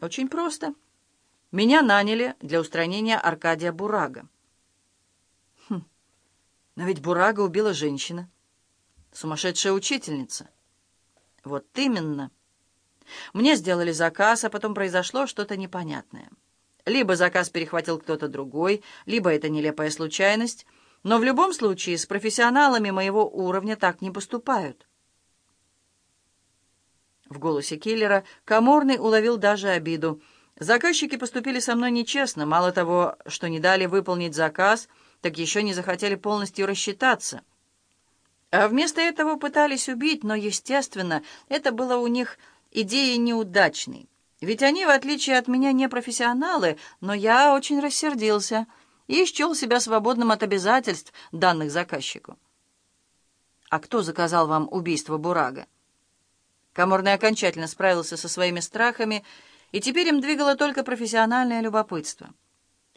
Очень просто. Меня наняли для устранения Аркадия Бурага. Хм, но ведь Бурага убила женщина. Сумасшедшая учительница. Вот именно. Мне сделали заказ, а потом произошло что-то непонятное. Либо заказ перехватил кто-то другой, либо это нелепая случайность, но в любом случае с профессионалами моего уровня так не поступают. В голосе киллера Каморный уловил даже обиду. Заказчики поступили со мной нечестно. Мало того, что не дали выполнить заказ, так еще не захотели полностью рассчитаться. А вместо этого пытались убить, но, естественно, это было у них идеей неудачной. Ведь они, в отличие от меня, не профессионалы, но я очень рассердился и счел себя свободным от обязательств, данных заказчику. «А кто заказал вам убийство Бурага?» Каморный окончательно справился со своими страхами, и теперь им двигало только профессиональное любопытство.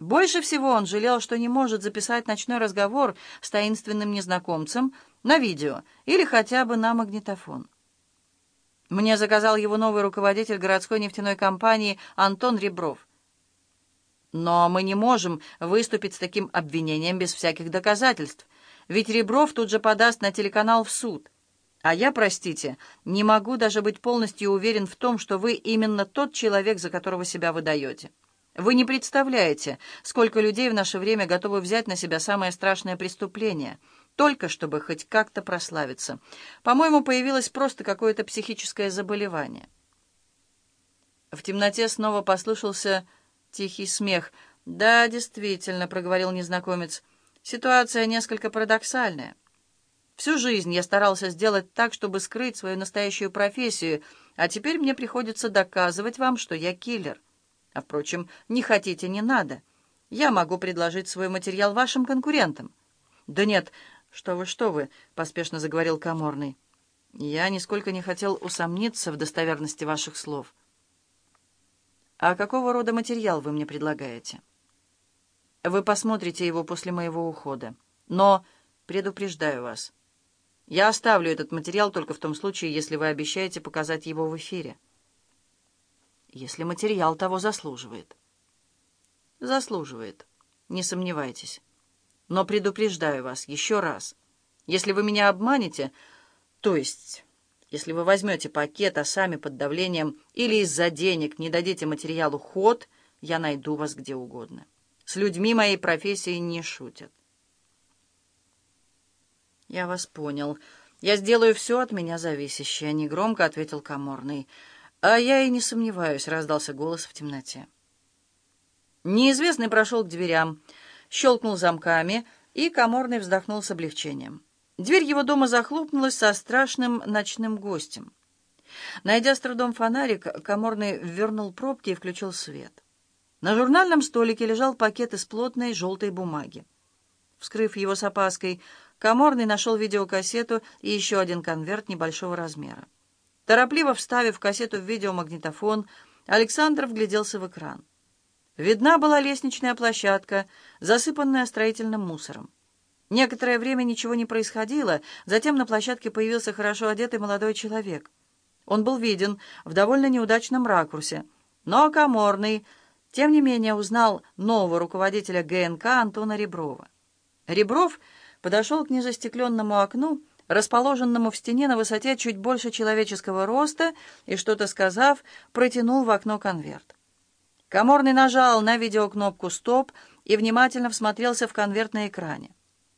Больше всего он жалел, что не может записать ночной разговор с таинственным незнакомцем на видео или хотя бы на магнитофон. Мне заказал его новый руководитель городской нефтяной компании Антон Ребров. Но мы не можем выступить с таким обвинением без всяких доказательств, ведь Ребров тут же подаст на телеканал в суд — а я, простите, не могу даже быть полностью уверен в том, что вы именно тот человек, за которого себя выдаете. Вы не представляете, сколько людей в наше время готовы взять на себя самое страшное преступление, только чтобы хоть как-то прославиться. По-моему, появилось просто какое-то психическое заболевание. В темноте снова послышался тихий смех. «Да, действительно», — проговорил незнакомец, — «ситуация несколько парадоксальная». Всю жизнь я старался сделать так, чтобы скрыть свою настоящую профессию, а теперь мне приходится доказывать вам, что я киллер. А, впрочем, не хотите, не надо. Я могу предложить свой материал вашим конкурентам. Да нет, что вы, что вы, — поспешно заговорил Каморный. Я нисколько не хотел усомниться в достоверности ваших слов. А какого рода материал вы мне предлагаете? Вы посмотрите его после моего ухода. Но предупреждаю вас — я оставлю этот материал только в том случае, если вы обещаете показать его в эфире. Если материал того заслуживает. Заслуживает, не сомневайтесь. Но предупреждаю вас еще раз. Если вы меня обманете, то есть, если вы возьмете пакет, а сами под давлением или из-за денег не дадите материалу ход, я найду вас где угодно. С людьми моей профессии не шутят. «Я вас понял. Я сделаю все от меня зависящее», — негромко ответил Каморный. «А я и не сомневаюсь», — раздался голос в темноте. Неизвестный прошел к дверям, щелкнул замками, и Каморный вздохнул с облегчением. Дверь его дома захлопнулась со страшным ночным гостем. Найдя с трудом фонарик, Каморный вернул пробки и включил свет. На журнальном столике лежал пакет из плотной желтой бумаги. Вскрыв его с опаской, Каморный нашел видеокассету и еще один конверт небольшого размера. Торопливо вставив кассету в видеомагнитофон, Александр вгляделся в экран. Видна была лестничная площадка, засыпанная строительным мусором. Некоторое время ничего не происходило, затем на площадке появился хорошо одетый молодой человек. Он был виден в довольно неудачном ракурсе, но Каморный, тем не менее, узнал нового руководителя ГНК Антона Реброва. Ребров подошел к незастекленному окну, расположенному в стене на высоте чуть больше человеческого роста, и, что-то сказав, протянул в окно конверт. Каморный нажал на видеокнопку «Стоп» и внимательно всмотрелся в конверт на экране.